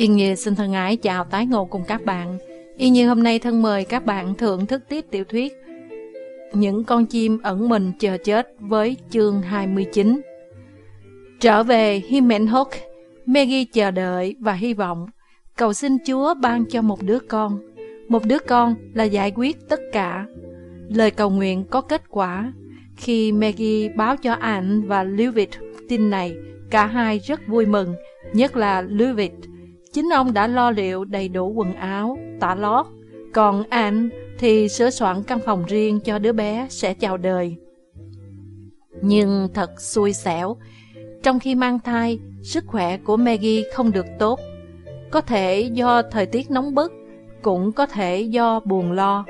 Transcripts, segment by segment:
Yên Nhi xin thân ái chào tái ngộ cùng các bạn. Yên Như hôm nay thân mời các bạn thưởng thức tiếp tiểu thuyết Những con chim ẩn mình chờ chết với chương 29. Trở về Himenhok, Maggie chờ đợi và hy vọng cầu xin Chúa ban cho một đứa con. Một đứa con là giải quyết tất cả. Lời cầu nguyện có kết quả. Khi Maggie báo cho Anne và Lưu tin này, cả hai rất vui mừng, nhất là Lưu Chính ông đã lo liệu đầy đủ quần áo, tả lót, còn anh thì sửa soạn căn phòng riêng cho đứa bé sẽ chào đời. Nhưng thật xui xẻo, trong khi mang thai, sức khỏe của Maggie không được tốt. Có thể do thời tiết nóng bức, cũng có thể do buồn lo.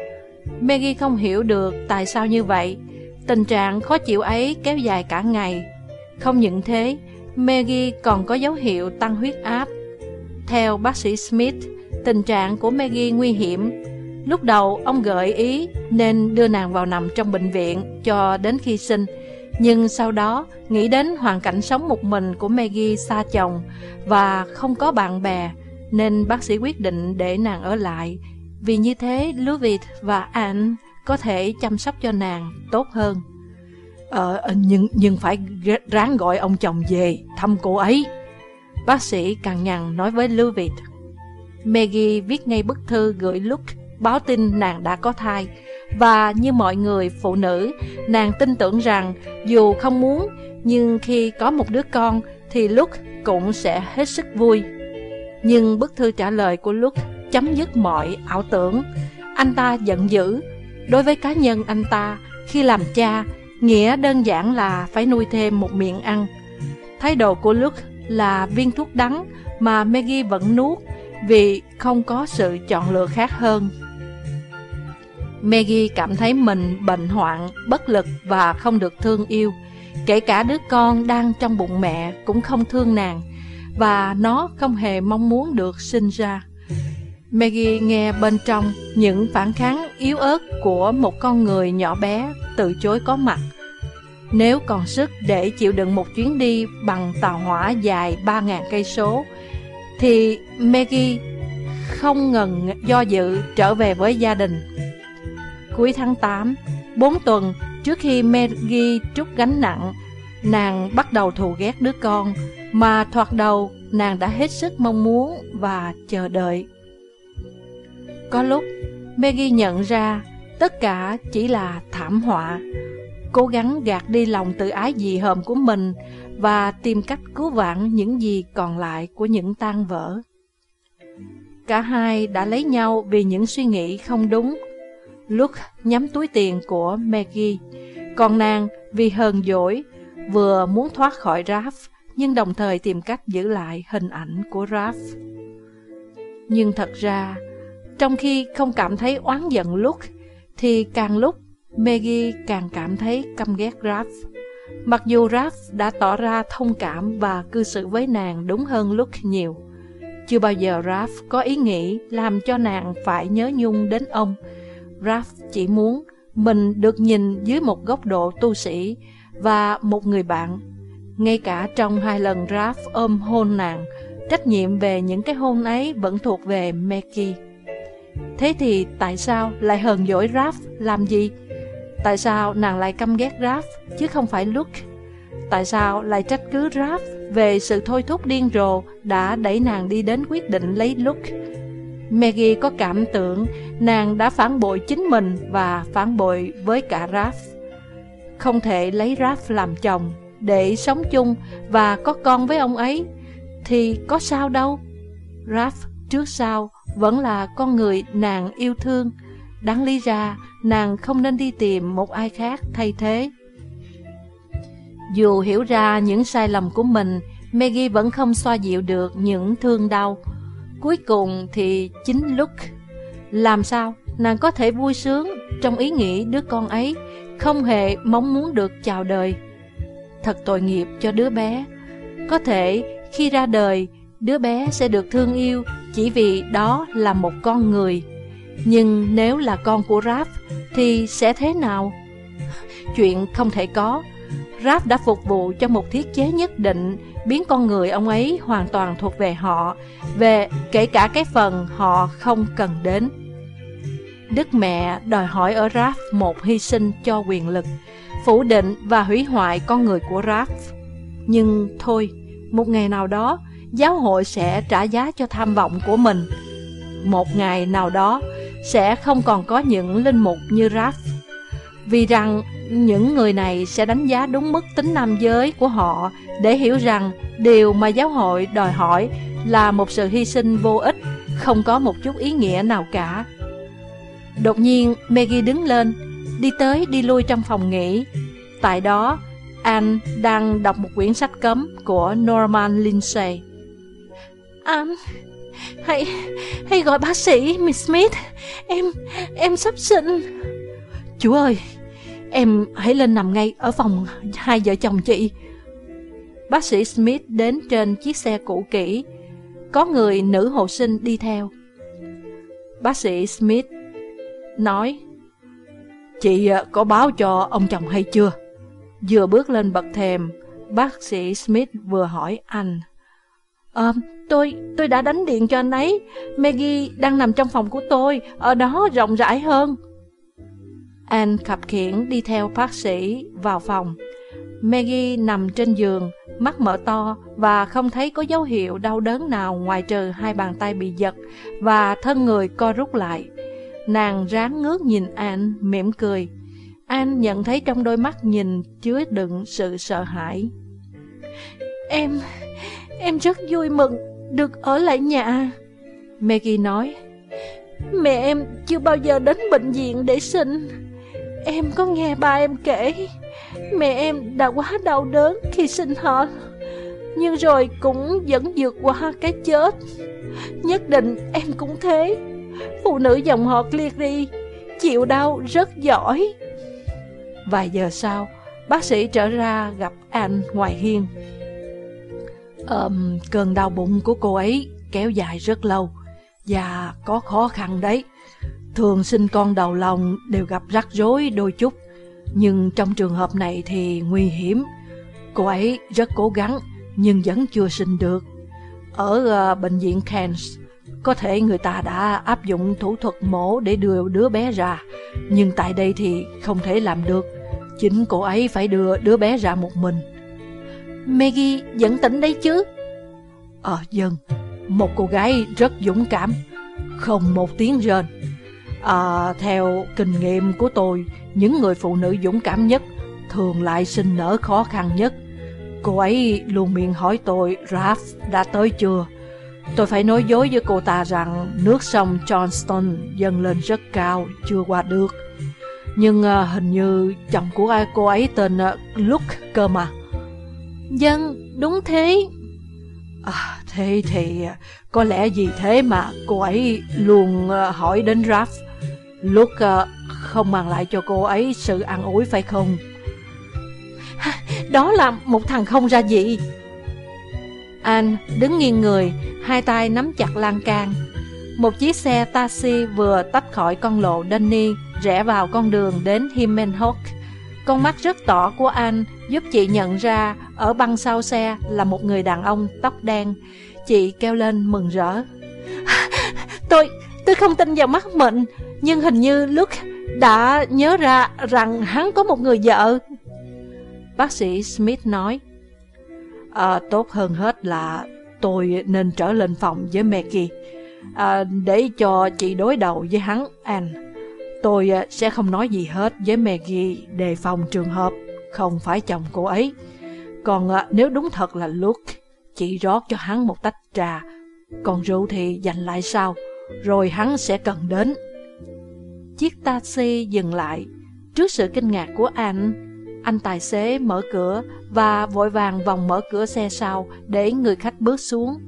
Maggie không hiểu được tại sao như vậy. Tình trạng khó chịu ấy kéo dài cả ngày. Không những thế, Maggie còn có dấu hiệu tăng huyết áp theo bác sĩ Smith, tình trạng của Maggie nguy hiểm. Lúc đầu ông gợi ý nên đưa nàng vào nằm trong bệnh viện cho đến khi sinh. Nhưng sau đó nghĩ đến hoàn cảnh sống một mình của Maggie xa chồng và không có bạn bè nên bác sĩ quyết định để nàng ở lại. Vì như thế Louis và Anne có thể chăm sóc cho nàng tốt hơn. Ờ, ờ nhưng, nhưng phải ráng gọi ông chồng về thăm cô ấy. Bác sĩ cằn nhằn nói với Louis. Maggie viết ngay bức thư gửi Luke báo tin nàng đã có thai và như mọi người phụ nữ, nàng tin tưởng rằng dù không muốn nhưng khi có một đứa con thì Luke cũng sẽ hết sức vui. Nhưng bức thư trả lời của Luke chấm dứt mọi ảo tưởng. Anh ta giận dữ. Đối với cá nhân anh ta, khi làm cha, nghĩa đơn giản là phải nuôi thêm một miệng ăn. Thái độ của Luke là viên thuốc đắng mà Maggie vẫn nuốt vì không có sự chọn lựa khác hơn. Maggie cảm thấy mình bệnh hoạn, bất lực và không được thương yêu. Kể cả đứa con đang trong bụng mẹ cũng không thương nàng và nó không hề mong muốn được sinh ra. Maggie nghe bên trong những phản kháng yếu ớt của một con người nhỏ bé từ chối có mặt. Nếu còn sức để chịu đựng một chuyến đi bằng tàu hỏa dài 3.000 cây số, thì Maggie không ngần do dự trở về với gia đình. Cuối tháng 8, 4 tuần trước khi Maggie trút gánh nặng, nàng bắt đầu thù ghét đứa con mà thoạt đầu nàng đã hết sức mong muốn và chờ đợi. Có lúc Maggie nhận ra tất cả chỉ là thảm họa cố gắng gạt đi lòng tự ái dị hợm của mình và tìm cách cứu vãn những gì còn lại của những tan vỡ. Cả hai đã lấy nhau vì những suy nghĩ không đúng. Luke nhắm túi tiền của Maggie, còn nàng vì hờn dỗi, vừa muốn thoát khỏi Raph, nhưng đồng thời tìm cách giữ lại hình ảnh của Raph. Nhưng thật ra, trong khi không cảm thấy oán giận Luke, thì càng lúc Maggie càng cảm thấy căm ghét Raph. Mặc dù Raph đã tỏ ra thông cảm và cư xử với nàng đúng hơn lúc nhiều. Chưa bao giờ Raph có ý nghĩ làm cho nàng phải nhớ nhung đến ông. Raph chỉ muốn mình được nhìn dưới một góc độ tu sĩ và một người bạn. Ngay cả trong hai lần Raph ôm hôn nàng, trách nhiệm về những cái hôn ấy vẫn thuộc về Maggie. Thế thì tại sao lại hờn dỗi Raph làm gì? Tại sao nàng lại căm ghét Raph, chứ không phải Luke? Tại sao lại trách cứ Raph về sự thôi thúc điên rồ đã đẩy nàng đi đến quyết định lấy Luke? Maggie có cảm tưởng nàng đã phản bội chính mình và phản bội với cả Raph. Không thể lấy Raph làm chồng để sống chung và có con với ông ấy, thì có sao đâu. Raph trước sau vẫn là con người nàng yêu thương. Đáng lý ra, nàng không nên đi tìm một ai khác thay thế. Dù hiểu ra những sai lầm của mình, Maggie vẫn không xoa dịu được những thương đau. Cuối cùng thì chính Luke. Làm sao nàng có thể vui sướng trong ý nghĩ đứa con ấy không hề mong muốn được chào đời. Thật tội nghiệp cho đứa bé. Có thể khi ra đời, đứa bé sẽ được thương yêu chỉ vì đó là một con người. Nhưng nếu là con của Raph thì sẽ thế nào? Chuyện không thể có. Rap đã phục vụ cho một thiết chế nhất định, biến con người ông ấy hoàn toàn thuộc về họ, về kể cả cái phần họ không cần đến. Đức mẹ đòi hỏi ở Rap một hy sinh cho quyền lực, phủ định và hủy hoại con người của Rap. Nhưng thôi, một ngày nào đó, giáo hội sẽ trả giá cho tham vọng của mình. Một ngày nào đó, sẽ không còn có những linh mục như Rap. Vì rằng những người này sẽ đánh giá đúng mức tính nam giới của họ để hiểu rằng điều mà giáo hội đòi hỏi là một sự hy sinh vô ích, không có một chút ý nghĩa nào cả. Đột nhiên, Maggie đứng lên, đi tới đi lui trong phòng nghỉ. Tại đó, anh đang đọc một quyển sách cấm của Norman Lindsay. Anh, hãy, hãy gọi bác sĩ Miss Smith, em, em sắp sinh. Chú ơi, em hãy lên nằm ngay ở phòng hai vợ chồng chị. Bác sĩ Smith đến trên chiếc xe cũ kỹ, có người nữ hộ sinh đi theo. Bác sĩ Smith nói Chị à, có báo cho ông chồng hay chưa? Vừa bước lên bậc thềm, bác sĩ Smith vừa hỏi anh. Ờ, tôi, tôi đã đánh điện cho anh ấy. Maggie đang nằm trong phòng của tôi, ở đó rộng rãi hơn. Anh khập khiển đi theo bác sĩ vào phòng. Maggie nằm trên giường, mắt mở to và không thấy có dấu hiệu đau đớn nào ngoài trừ hai bàn tay bị giật và thân người co rút lại. Nàng ráng ngước nhìn anh, mỉm cười. Anh nhận thấy trong đôi mắt nhìn chứa đựng sự sợ hãi. Em, em rất vui mừng được ở lại nhà. Maggie nói, mẹ em chưa bao giờ đến bệnh viện để sinh. Em có nghe ba em kể, mẹ em đã quá đau đớn khi sinh họ. Nhưng rồi cũng vẫn vượt qua cái chết. Nhất định em cũng thế. Phụ nữ dòng họ Cleary chịu đau rất giỏi. Vài giờ sau, bác sĩ trở ra gặp anh ngoài hiên. Um, cơn đau bụng của cô ấy kéo dài rất lâu và có khó khăn đấy. Thường sinh con đầu lòng đều gặp rắc rối đôi chút, nhưng trong trường hợp này thì nguy hiểm. Cô ấy rất cố gắng nhưng vẫn chưa sinh được. Ở uh, bệnh viện Cairns, có thể người ta đã áp dụng thủ thuật mổ để đưa đứa bé ra, nhưng tại đây thì không thể làm được. Chính cô ấy phải đưa đứa bé ra một mình. Maggie vẫn tỉnh đấy chứ? Ờ, dân, một cô gái rất dũng cảm, không một tiếng rên. À, theo kinh nghiệm của tôi, những người phụ nữ dũng cảm nhất thường lại sinh nở khó khăn nhất. Cô ấy luôn miệng hỏi tôi, Raph đã tới chưa? Tôi phải nói dối với cô ta rằng nước sông Johnston dâng lên rất cao, chưa qua được. Nhưng uh, hình như chồng của ai cô ấy tên uh, Luke cơ mà. Dân, đúng thế. À, thế thì uh, có lẽ vì thế mà cô ấy luôn uh, hỏi đến Raph. Luke uh, không mang lại cho cô ấy sự an ủi phải không? Đó là một thằng không ra gì. Anh đứng nghiêng người, hai tay nắm chặt lan can. Một chiếc xe taxi vừa tách khỏi con lộ Denny, rẽ vào con đường đến Himenhoek. Con mắt rất tỏ của anh giúp chị nhận ra ở băng sau xe là một người đàn ông tóc đen. Chị kêu lên mừng rỡ. Tôi, tôi không tin vào mắt mình, nhưng hình như Luke đã nhớ ra rằng hắn có một người vợ. Bác sĩ Smith nói, à, tốt hơn hết là tôi nên trở lên phòng với Maggie à, để cho chị đối đầu với hắn, Anne. Tôi à, sẽ không nói gì hết với Maggie đề phòng trường hợp không phải chồng cô ấy. Còn à, nếu đúng thật là Luke, chị rót cho hắn một tách trà, còn rượu thì dành lại sau, rồi hắn sẽ cần đến. Chiếc taxi dừng lại, trước sự kinh ngạc của anh, anh tài xế mở cửa và vội vàng vòng mở cửa xe sau để người khách bước xuống.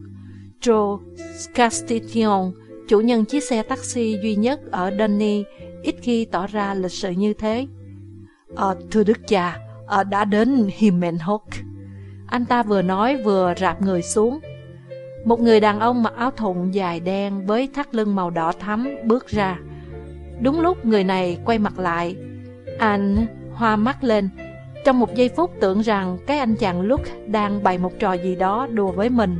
Joe Castillon, chủ nhân chiếc xe taxi duy nhất ở Denny, ít khi tỏ ra lịch sự như thế. À, thưa đức cha, à, đã đến Himenhoek. Anh ta vừa nói vừa rạp người xuống. Một người đàn ông mặc áo thụng dài đen với thắt lưng màu đỏ thắm bước ra. Đúng lúc người này quay mặt lại, anh hoa mắt lên, Trong một giây phút tưởng rằng cái anh chàng Luke đang bày một trò gì đó đùa với mình.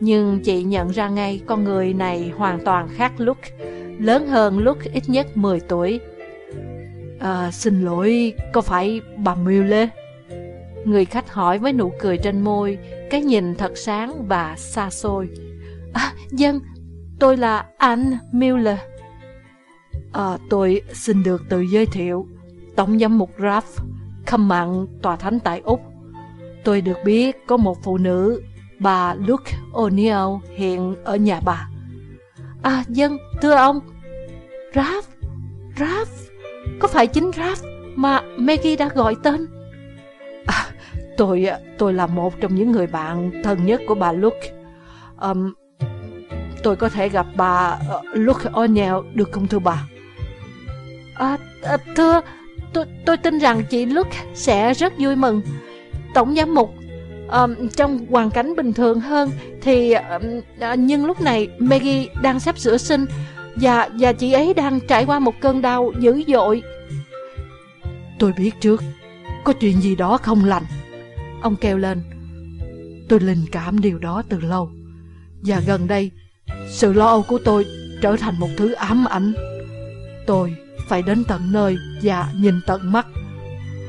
Nhưng chị nhận ra ngay con người này hoàn toàn khác Luke, lớn hơn Luke ít nhất 10 tuổi. À, xin lỗi, có phải bà Mule? Người khách hỏi với nụ cười trên môi, cái nhìn thật sáng và xa xôi. À, dân, tôi là Anne Miller. À, tôi xin được tự giới thiệu, Tổng giám mục Raff, khâm mạng tòa thánh tại Úc. Tôi được biết có một phụ nữ, bà Luke O'Neill hiện ở nhà bà. À, dân, thưa ông, Raff, Raff, có phải chính Raff mà Maggie đã gọi tên? À, tôi tôi là một trong những người bạn thân nhất của bà Luke. Um, tôi có thể gặp bà uh, Luke O'Neill được không thưa bà? À, à, thưa, tôi, tôi tin rằng chị Luke sẽ rất vui mừng. Tổng giám mục, um, trong hoàn cảnh bình thường hơn thì um, uh, nhưng lúc này Maggie đang sắp sửa sinh và và chị ấy đang trải qua một cơn đau dữ dội. Tôi biết trước, có chuyện gì đó không lành. Ông kêu lên. Tôi linh cảm điều đó từ lâu. Và gần đây, sự lo âu của tôi trở thành một thứ ám ảnh. Tôi phải đến tận nơi và nhìn tận mắt.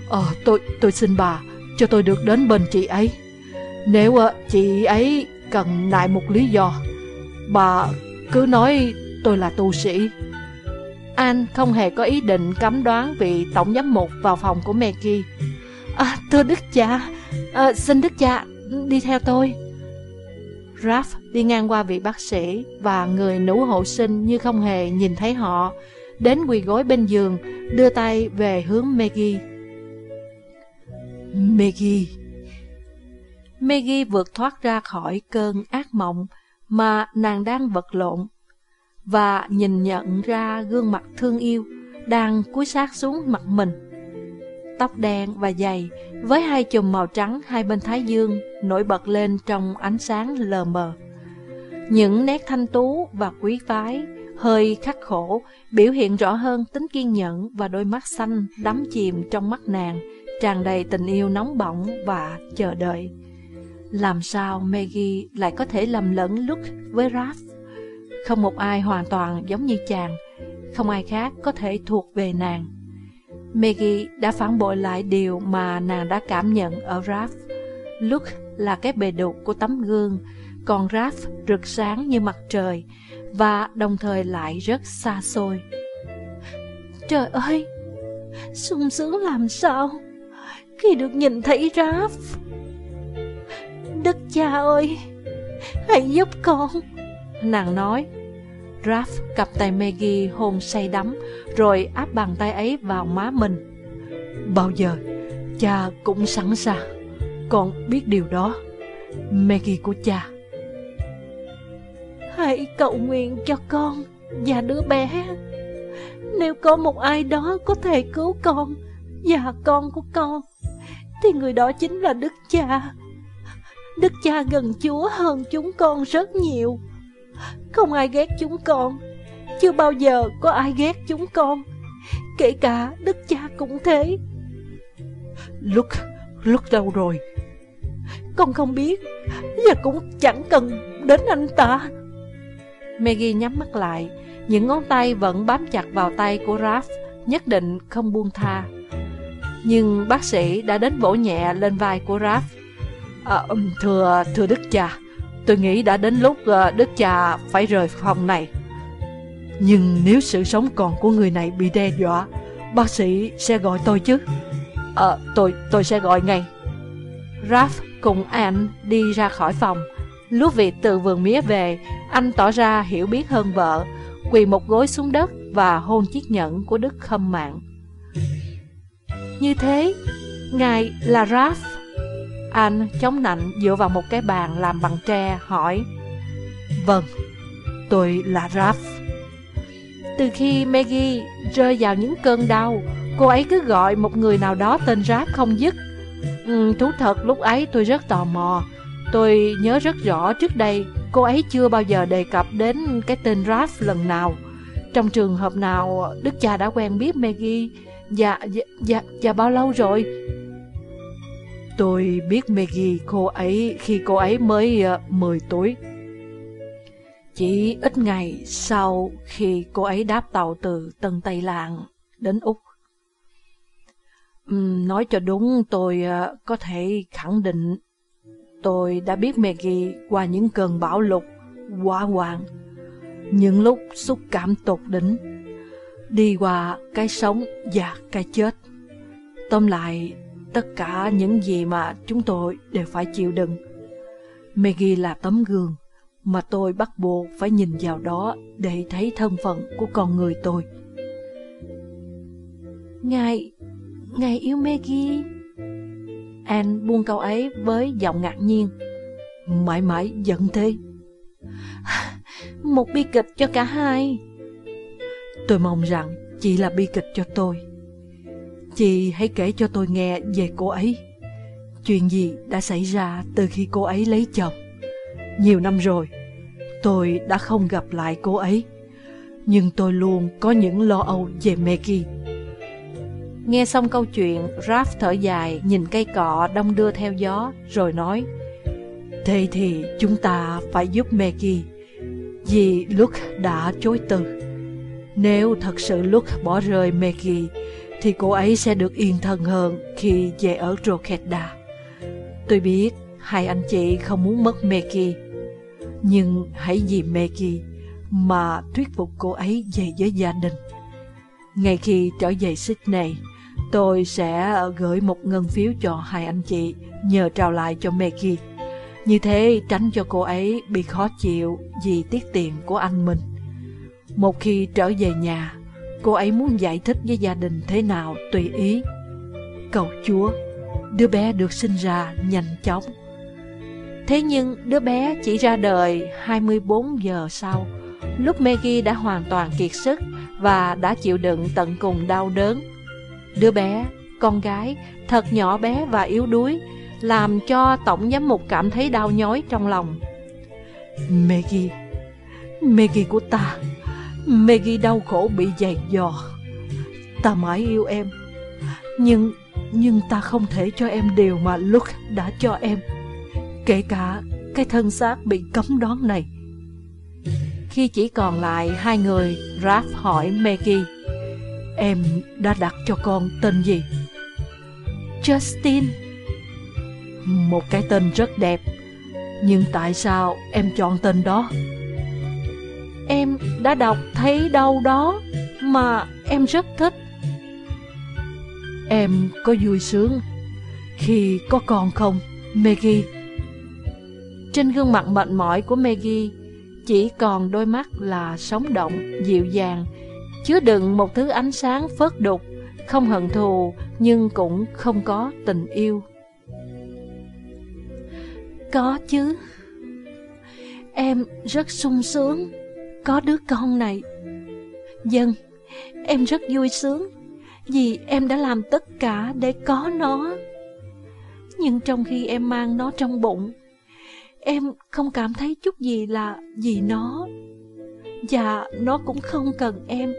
Ờ, tôi tôi xin bà cho tôi được đến bên chị ấy. Nếu chị ấy cần lại một lý do, bà cứ nói tôi là tu sĩ. Anh không hề có ý định cấm đoán vị tổng giám mục vào phòng của Maggie. À, thưa đức cha, à, xin đức cha đi theo tôi. Raph đi ngang qua vị bác sĩ và người nữ hộ sinh như không hề nhìn thấy họ, đến quỳ gối bên giường, đưa tay về hướng Maggie. Maggie Maggie vượt thoát ra khỏi cơn ác mộng mà nàng đang vật lộn và nhìn nhận ra gương mặt thương yêu đang cúi sát xuống mặt mình. Tóc đen và dày với hai chùm màu trắng hai bên thái dương nổi bật lên trong ánh sáng lờ mờ. Những nét thanh tú và quý phái, hơi khắc khổ, biểu hiện rõ hơn tính kiên nhẫn và đôi mắt xanh đắm chìm trong mắt nàng, tràn đầy tình yêu nóng bỏng và chờ đợi. Làm sao Maggie lại có thể lầm lẫn Luke với Ralph? Không một ai hoàn toàn giống như chàng, không ai khác có thể thuộc về nàng. Maggie đã phản bội lại điều mà nàng đã cảm nhận ở Ralph. Luke là cái bề đục của tấm gương, còn Ralph rực sáng như mặt trời và đồng thời lại rất xa xôi. Trời ơi, sung sướng làm sao khi được nhìn thấy Ralph. Đức cha ơi, hãy giúp con. Nàng nói Raph cặp tay Maggie hôn say đắm Rồi áp bàn tay ấy vào má mình. Bao giờ Cha cũng sẵn sàng. Con biết điều đó Maggie của cha. Hãy cầu nguyện cho con Và đứa bé. Nếu có một ai đó có thể cứu con Và con của con Thì người đó chính là Đức Cha Đức Cha gần Chúa hơn chúng con rất nhiều. Không ai ghét chúng con. Chưa bao giờ có ai ghét chúng con. Kể cả đức cha cũng thế. Lúc, lúc đâu rồi? Con không biết. Và cũng chẳng cần đến anh ta. Maggie nhắm mắt lại. Những ngón tay vẫn bám chặt vào tay của Raph Nhất định không buông tha. Nhưng bác sĩ đã đến vỗ nhẹ lên vai của Raph à, Thưa, thưa đức cha. Tôi nghĩ đã đến lúc ờ, đức cha phải rời phòng này. Nhưng nếu sự sống còn của người này bị đe dọa Bác sĩ sẽ gọi tôi chứ? À, tôi, tôi sẽ gọi ngay. Raph cùng Anne đi ra khỏi phòng. Lúc việc từ vườn mía về Anh tỏ ra hiểu biết hơn vợ Quỳ một gối xuống đất Và hôn chiếc nhẫn của Đức Khâm Mạng. Như thế Ngài là Raph anh chống nạnh dựa vào một cái bàn làm bằng tre hỏi. Vâng, tôi là Raph Từ khi Maggie rơi vào những cơn đau Cô ấy cứ gọi một người nào đó tên Raph không dứt. Ừ, Thú thật lúc ấy tôi rất tò mò. Tôi nhớ rất rõ trước đây Cô ấy chưa bao giờ đề cập đến cái tên Raph lần nào. Trong trường hợp nào Đức cha đã quen biết Maggie Dạ, dạ, dạ, dạ bao lâu rồi? Tôi biết Maggie cô ấy khi cô ấy mới ờ, uh, 10 tuổi. Chỉ ít ngày sau khi cô ấy đáp tàu từ Tân Tây Lạng đến Úc. Uhm, nói cho đúng tôi uh, có thể khẳng định tôi đã biết Maggie qua những cơn bão lụt, quá hoàng, những lúc xúc cảm tột đỉnh, đi qua cái sống và cái chết. Tóm lại, tất cả những gì mà chúng tôi đều phải chịu đựng. Maggie là tấm gương mà tôi bắt buộc phải nhìn vào đó để thấy thân phận của con người tôi. Ngài, ngài yêu Maggie. Anne buông câu ấy với giọng ngạc nhiên. Mãi mãi giận thế. Một bi kịch cho cả hai. Tôi mong rằng chỉ là bi kịch cho tôi. Chị hãy kể cho tôi nghe về cô ấy. Chuyện gì đã xảy ra từ khi cô ấy lấy chồng? Nhiều năm rồi, tôi đã không gặp lại cô ấy. Nhưng tôi luôn có những lo âu về Maggie. Nghe xong câu chuyện, Raph thở dài, nhìn cây cọ đông đưa theo gió, rồi nói Thế thì chúng ta phải giúp Maggie, vì Luke đã chối từ. Nếu thật sự Luke bỏ rơi Maggie, thì cô ấy sẽ được yên thân hơn khi về ở Rokeda. Tôi biết hai anh chị không muốn mất Meki, nhưng hãy vì Meki mà thuyết phục cô ấy về với gia đình. Ngay khi trở về Sydney, tôi sẽ gửi một ngân phiếu cho hai anh chị nhờ trao lại cho Meki. Như thế tránh cho cô ấy bị khó chịu vì tiết tiền của anh mình. Một khi trở về nhà, cô ấy muốn giải thích với gia đình thế nào tùy ý. Cầu Chúa, đứa bé được sinh ra nhanh chóng. Thế nhưng đứa bé chỉ ra đời 24 giờ sau, lúc Maggie đã hoàn toàn kiệt sức và đã chịu đựng tận cùng đau đớn. Đứa bé, con gái, thật nhỏ bé và yếu đuối, làm cho Tổng giám mục cảm thấy đau nhói trong lòng. Maggie, Maggie của ta, Maggie đau khổ bị dày dò. Ta mãi yêu em, nhưng nhưng ta không thể cho em điều mà Luke đã cho em. Kể cả cái thân xác bị cấm đoán này. Khi chỉ còn lại hai người, Raph hỏi Maggie, Em đã đặt cho con tên gì? Justin Một cái tên rất đẹp Nhưng tại sao em chọn tên đó? Em đã đọc thấy đâu đó Mà em rất thích Em có vui sướng Khi có con không, Maggie? Trên gương mặt mệt mỏi của Maggie Chỉ còn đôi mắt là sống động, dịu dàng chứa đựng một thứ ánh sáng phớt đục, không hận thù nhưng cũng không có tình yêu. Có chứ. Em rất sung sướng có đứa con này. Dân, em rất vui sướng vì em đã làm tất cả để có nó. Nhưng trong khi em mang nó trong bụng, em không cảm thấy chút gì là vì nó. Và nó cũng không cần em.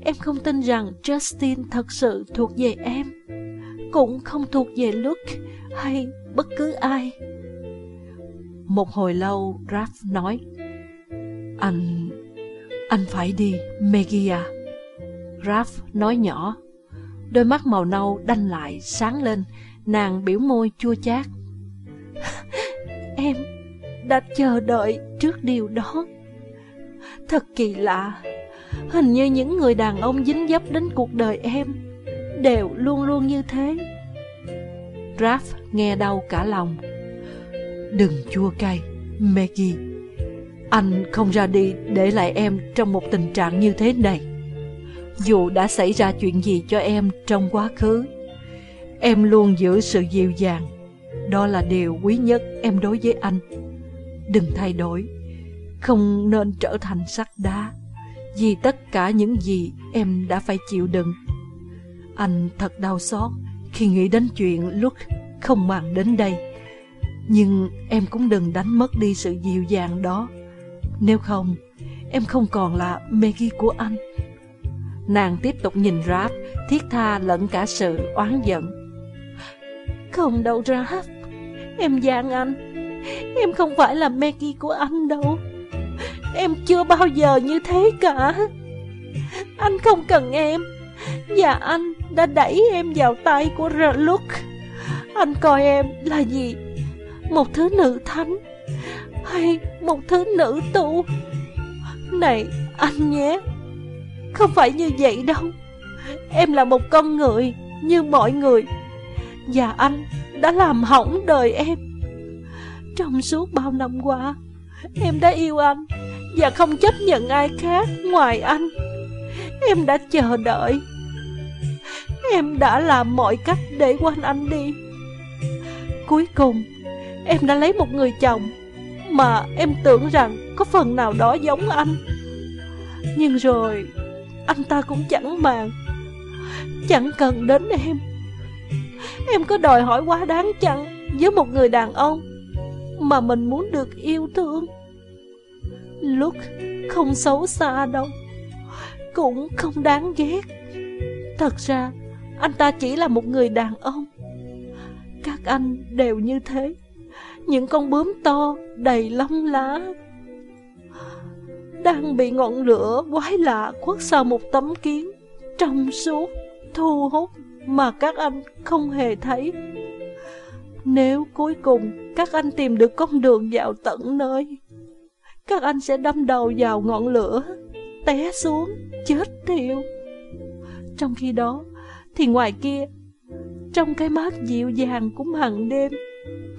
Em không tin rằng Justin thật sự thuộc về em Cũng không thuộc về Luke hay bất cứ ai Một hồi lâu Ralph nói anh... anh phải đi, Megia à. Raph nói nhỏ Đôi mắt màu nâu đanh lại, sáng lên Nàng biểu môi chua chát. Em đã chờ đợi trước điều đó. Thật kỳ lạ Hình như những người đàn ông dính dấp đến cuộc đời em Đều luôn luôn như thế. Raph nghe đau cả lòng. Đừng chua cay, Maggie. Anh không ra đi để lại em trong một tình trạng như thế này Dù đã xảy ra chuyện gì cho em trong quá khứ, Em luôn giữ sự dịu dàng Đó là điều quý nhất em đối với anh Đừng thay đổi, Không nên trở thành sắt đá, vì tất cả những gì em đã phải chịu đựng. Anh thật đau xót khi nghĩ đến chuyện lúc không màng đến đây. Nhưng em cũng đừng đánh mất đi sự dịu dàng đó. Nếu không, em không còn là Maggie của anh. Nàng tiếp tục nhìn Raph, thiết tha lẫn cả sự oán giận. Không đâu Raph Em gian anh. Em không phải là Maggie của anh đâu. Em chưa bao giờ như thế cả. Anh không cần em. Và anh đã đẩy em vào tay của Reluk Anh coi em là gì? Một thứ nữ thánh. Hay một thứ nữ tu. Này, anh nhé. Không phải như vậy đâu. Em là một con người, Như mọi người. Và anh đã làm hỏng đời em. Trong suốt bao năm qua, Em đã yêu anh Và không chấp nhận ai khác ngoài anh. Em đã chờ đợi. Em đã làm mọi cách để quanh anh đi. Cuối cùng, Em đã lấy một người chồng. Mà em tưởng rằng có phần nào đó giống anh. Nhưng rồi, Anh ta cũng chẳng màng, Chẳng cần đến em. Em có đòi hỏi quá đáng chăng Với một người đàn ông Mà mình muốn được yêu thương? Lúc không xấu xa đâu, Cũng không đáng ghét. Thật ra, Anh ta chỉ là một người đàn ông. Các anh đều như thế. Những con bướm to Đầy lông lá Đang bị ngọn lửa quái lạ khuất sau một tấm kiến Trong suốt Thu hút Mà các anh không hề thấy Nếu cuối cùng Các anh tìm được con đường vào tận nơi các anh sẽ đâm đầu vào ngọn lửa, té xuống, chết thiêu. Trong khi đó, thì ngoài kia, trong cái mát dịu dàng của màn đêm,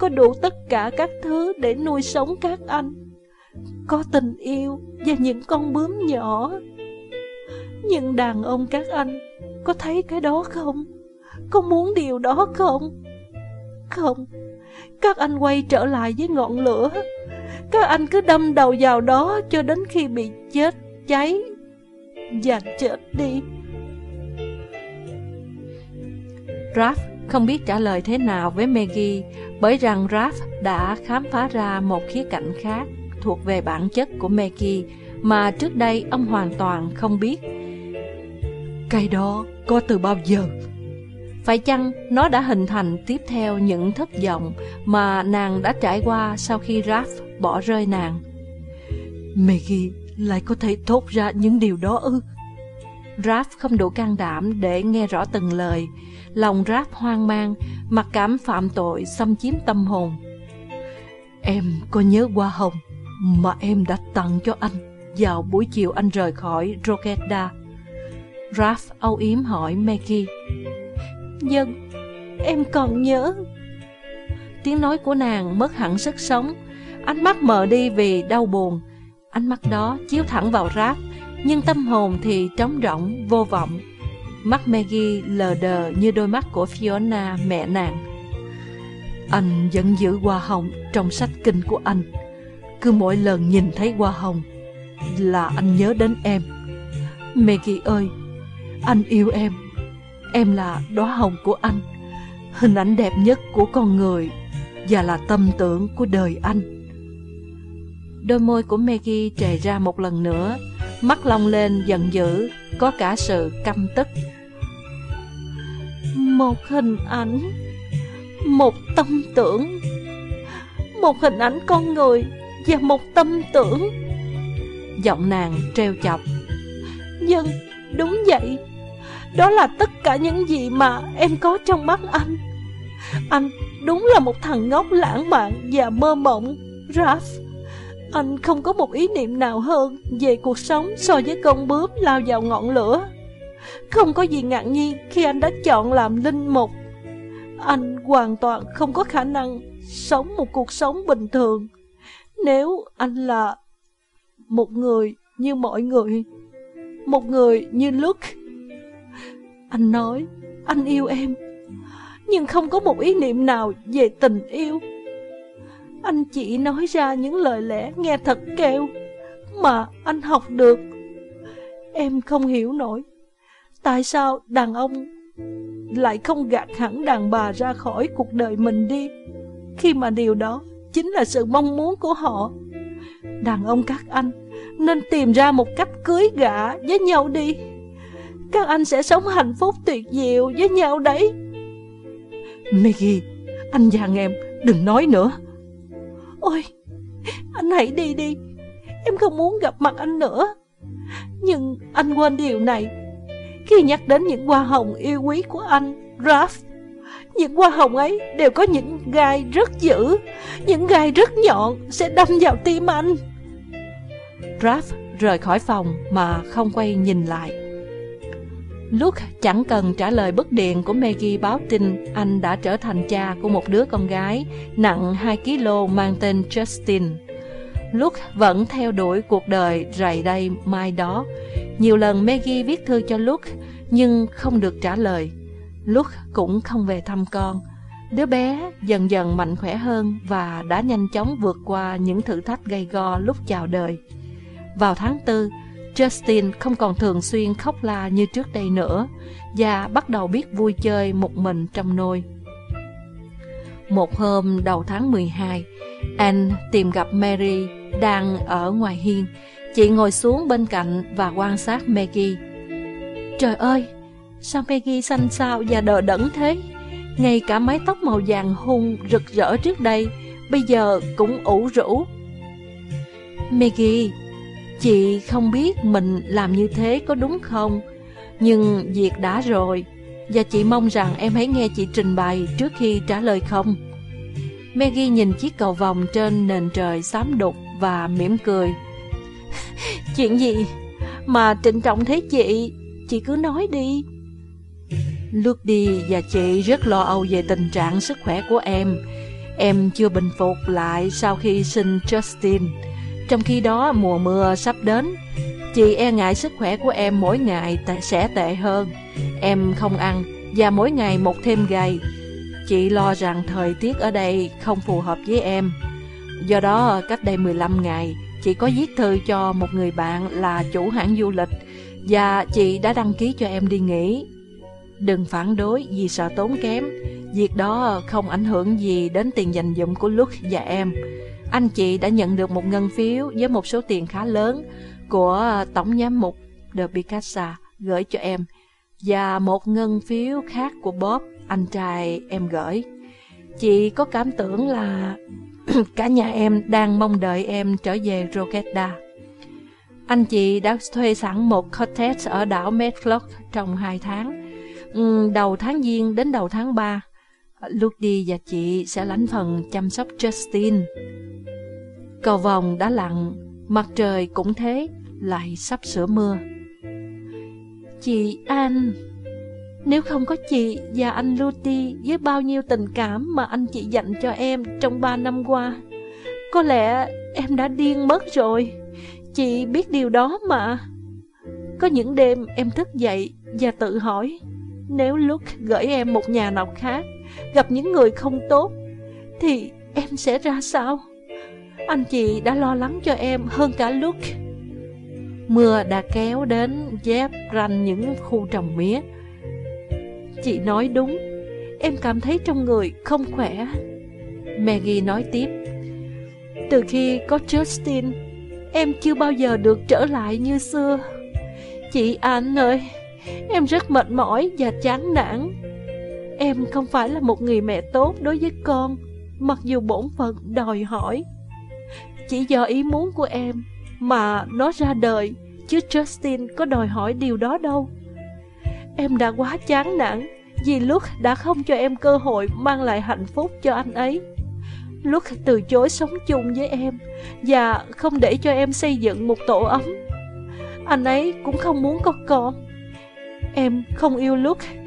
có đủ tất cả các thứ để nuôi sống các anh. Có tình yêu và những con bướm nhỏ. Nhưng đàn ông các anh có thấy cái đó không? Có muốn điều đó không? Không, các anh quay trở lại với ngọn lửa các anh cứ đâm đầu vào đó cho đến khi bị chết, cháy và chết đi. Raph không biết trả lời thế nào với Maggie bởi rằng Raph đã khám phá ra một khía cạnh khác thuộc về bản chất của Maggie mà trước đây ông hoàn toàn không biết. Cái đó có từ bao giờ? Phải chăng nó đã hình thành tiếp theo những thất vọng mà nàng đã trải qua sau khi Raph bỏ rơi nàng? Maggie lại có thể thốt ra những điều đó ư? Raf không đủ can đảm để nghe rõ từng lời. Lòng Raf hoang mang, mặc cảm phạm tội xâm chiếm tâm hồn. Em có nhớ hoa hồng mà em đã tặng cho anh vào buổi chiều anh rời khỏi Rokeda? Raf âu yếm hỏi Maggie. Nhưng em còn nhớ. Tiếng nói của nàng mất hẳn sức sống, ánh mắt mờ đi vì đau buồn. Ánh mắt đó chiếu thẳng vào Raf nhưng tâm hồn thì trống rỗng, vô vọng. Mắt Maggie lờ đờ như đôi mắt của Fiona, mẹ nàng. Anh vẫn giữ hoa hồng trong sách kinh của anh. Cứ mỗi lần nhìn thấy hoa hồng là anh nhớ đến em. Maggie ơi, anh yêu em Em là đóa hồng của anh Hình ảnh đẹp nhất của con người Và là tâm tưởng của đời anh Đôi môi của Maggie trề ra một lần nữa Mắt long lên giận dữ, Có cả sự căm tức. Một hình ảnh, Một tâm tưởng. Một hình ảnh con người Và một tâm tưởng. Giọng nàng treo chọc. Nhưng đúng vậy. Đó là tất cả những gì mà em có trong mắt anh. Anh đúng là một thằng ngốc lãng mạn và mơ mộng Raph anh không có một ý niệm nào hơn về cuộc sống so với con bướm lao vào ngọn lửa. Không có gì ngạc nhiên khi anh đã chọn làm linh mục. Anh hoàn toàn không có khả năng sống một cuộc sống bình thường. Nếu anh là một người như mọi người Một người như Luke anh nói, anh yêu em, nhưng không có một ý niệm nào về tình yêu. Anh chỉ nói ra những lời lẽ nghe thật kêu, mà anh học được. Em không hiểu nổi, tại sao đàn ông lại không gạt hẳn đàn bà ra khỏi cuộc đời mình đi, khi mà điều đó chính là sự mong muốn của họ. Đàn ông các anh nên tìm ra một cách cưới gả với nhau đi. Các anh sẽ sống hạnh phúc tuyệt diệu với nhau đấy Maggie Anh dặn em đừng nói nữa Ôi, Anh hãy đi đi. Em không muốn gặp mặt anh nữa. Nhưng anh quên điều này. Khi nhắc đến những hoa hồng yêu quý của anh, Ralph, Những hoa hồng ấy đều có những gai rất dữ. Những gai rất nhọn Sẽ đâm vào tim anh. Ralph rời khỏi phòng Mà không quay nhìn lại. Luke chẳng cần trả lời bức điện của Maggie báo tin anh đã trở thành cha của một đứa con gái nặng 2 kg mang tên Justin. Luke vẫn theo đuổi cuộc đời rày đây mai đó. Nhiều lần Maggie viết thư cho Luke nhưng không được trả lời. Luke cũng không về thăm con. Đứa bé dần dần mạnh khỏe hơn và đã nhanh chóng vượt qua những thử thách gây go lúc chào đời. Vào tháng 4, Justin không còn thường xuyên khóc la như trước đây nữa và bắt đầu biết vui chơi một mình trong nôi. Một hôm đầu tháng 12, Anne tìm gặp Mary đang ở ngoài hiên. Chị ngồi xuống bên cạnh và quan sát Maggie. Trời ơi, sao Maggie xanh xao và đờ đẫn thế? Ngay cả mái tóc màu vàng hung rực rỡ trước đây, bây giờ cũng ủ rũ. Maggie, Chị không biết mình làm như thế có đúng không? Nhưng việc đã rồi, Và chị mong rằng em hãy nghe chị trình bày trước khi trả lời không. Maggie nhìn chiếc cầu vòng trên nền trời xám đục và mỉm cười. Chuyện gì mà trịnh trọng thế chị? Chị cứ nói đi. Lucky và chị rất lo âu về tình trạng sức khỏe của em. Em chưa bình phục lại sau khi sinh Justin trong khi đó, mùa mưa sắp đến, Chị e ngại sức khỏe của em mỗi ngày sẽ tệ hơn. Em không ăn và mỗi ngày một thêm gầy. Chị lo rằng thời tiết ở đây không phù hợp với em. Do đó, cách đây 15 ngày, Chị có viết thư cho một người bạn là chủ hãng du lịch Và chị đã đăng ký cho em đi nghỉ. Đừng phản đối vì sợ tốn kém. Việc đó không ảnh hưởng gì đến tiền dành dụm của Luke và em anh chị đã nhận được một ngân phiếu với một số tiền khá lớn của ờ, Tổng Giám mục De Picasa gửi cho em và một ngân phiếu khác của Bob, anh trai em gửi. Chị có cảm tưởng là cả nhà em đang mong đợi em trở về Roketa. Anh chị đã thuê sẵn một cottage ở đảo Medlock trong hai tháng. Đầu tháng Giêng đến đầu tháng 3, Lucky và chị sẽ lãnh phần chăm sóc Justin. Cầu vòng đã lặn, mặt trời cũng thế, lại sắp sửa mưa. Chị An, nếu không có chị và anh Luti với bao nhiêu tình cảm mà anh chị dành cho em trong ba năm qua, có lẽ em đã điên mất rồi. Chị biết điều đó mà. Có những đêm em thức dậy và tự hỏi, nếu lúc gửi em một nhà nào khác, gặp những người không tốt, thì em sẽ ra sao? Anh chị đã lo lắng cho em hơn cả lúc Mưa đã kéo đến dép ranh những khu trồng mía. Chị nói đúng Em cảm thấy trong người không khỏe. Maggie nói tiếp Từ khi có Justin Em chưa bao giờ được trở lại như xưa. Chị Anh ơi Em rất mệt mỏi và chán nản. Em không phải là một người mẹ tốt đối với con Mặc dù bổn phận đòi hỏi chỉ do ý muốn của em mà nó ra đời, chứ Justin có đòi hỏi điều đó đâu. Em đã quá chán nản vì Luke đã không cho em cơ hội mang lại hạnh phúc cho anh ấy. Luke từ chối sống chung với em và không để cho em xây dựng một tổ ấm. Anh ấy cũng không muốn có con. Em không yêu Luke.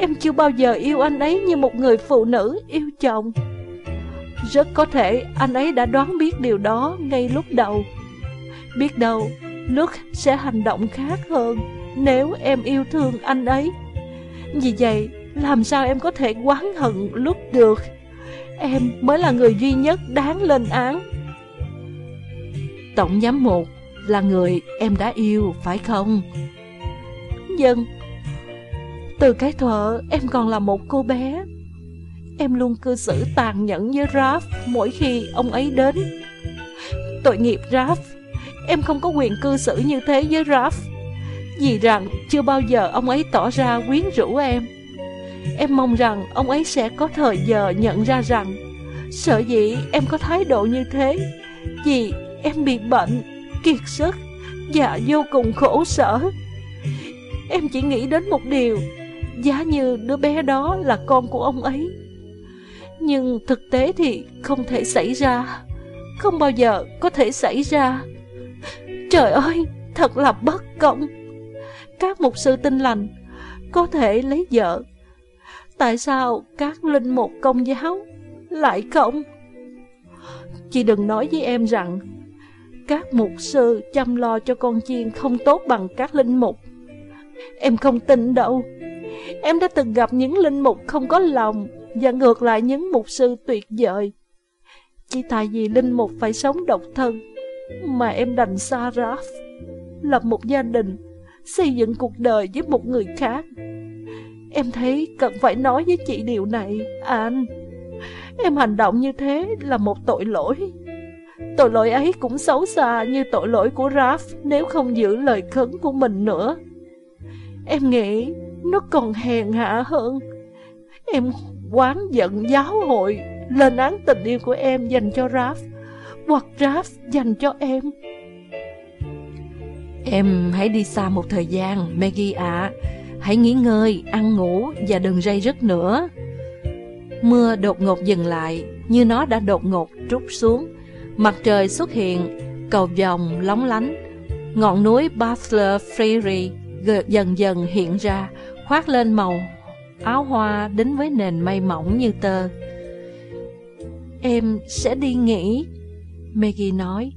Em chưa bao giờ yêu anh ấy như một người phụ nữ yêu chồng. Rất có thể anh ấy đã đoán biết điều đó ngay lúc đầu. Biết đâu Luke sẽ hành động khác hơn Nếu em yêu thương anh ấy. Vì vậy, Làm sao em có thể quán hận Luke được? Em mới là người duy nhất đáng lên án. Tổng giám mục Là người em đã yêu, phải không? Dân từ cái thuở em còn là một cô bé Em luôn cư xử tàn nhẫn với Raph mỗi khi ông ấy đến. Tội nghiệp Raph, em không có quyền cư xử như thế với Raph. Vì rằng chưa bao giờ ông ấy tỏ ra quyến rũ em. Em mong rằng ông ấy sẽ có thời giờ nhận ra rằng Sợ dĩ em có thái độ như thế Vì em bị bệnh, kiệt sức Và vô cùng khổ sở Em chỉ nghĩ đến một điều Giá như đứa bé đó là con của ông ấy Nhưng thực tế thì không thể xảy ra Không bao giờ có thể xảy ra Trời ơi, thật là bất công Các mục sư tinh lành có thể lấy vợ Tại sao các linh mục công giáo lại không? Chị đừng nói với em rằng các mục sư chăm lo cho con chiên không tốt bằng các linh mục. Em không tin đâu. Em đã từng gặp những linh mục không có lòng và ngược lại những mục sư tuyệt vời. Chỉ tại vì linh mục phải sống độc thân mà em đành xa Raph, lập một gia đình, xây dựng cuộc đời với một người khác. Em thấy cần phải nói với chị điều này, anh. Em hành động như thế là một tội lỗi. Tội lỗi ấy cũng xấu xa như tội lỗi của Raph nếu không giữ lời khấn của mình nữa. Em nghĩ nó còn hèn hạ hơn. Em quán giận giáo hội lên án tình yêu của em dành cho Raph hoặc Raph dành cho em. Em hãy đi xa một thời gian, Maggie ạ. À. Hãy nghỉ ngơi, ăn ngủ và đừng dây rứt nữa. Mưa đột ngột dừng lại, như nó đã đột ngột trút xuống. Mặt trời xuất hiện, cầu vòng lóng lánh. Ngọn núi Butler Freery dần dần hiện ra, khoác lên màu áo hoa đến với nền mây mỏng như tơ. Em sẽ đi nghỉ, Maggie nói.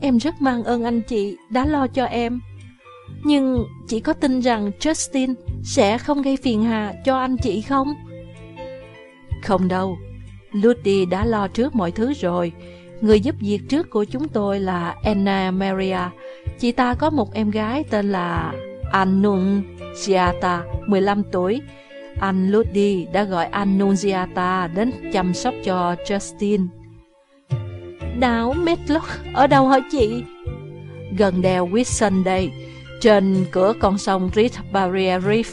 Em rất mang ơn anh chị đã lo cho em. Nhưng chị có tin rằng Justin sẽ không gây phiền hà cho anh chị không? Không đâu, Ludy đã lo trước mọi thứ rồi. Người giúp việc trước của chúng tôi là Anna Maria. Chị ta có một em gái tên là Annunziata, 15 tuổi. Anh Ludi đã gọi Annunziata đến chăm sóc cho Justin. Đảo Medlock ở đâu hả chị? Gần đèo Whitsun đây trên cửa con sông Rift Barrier Reef.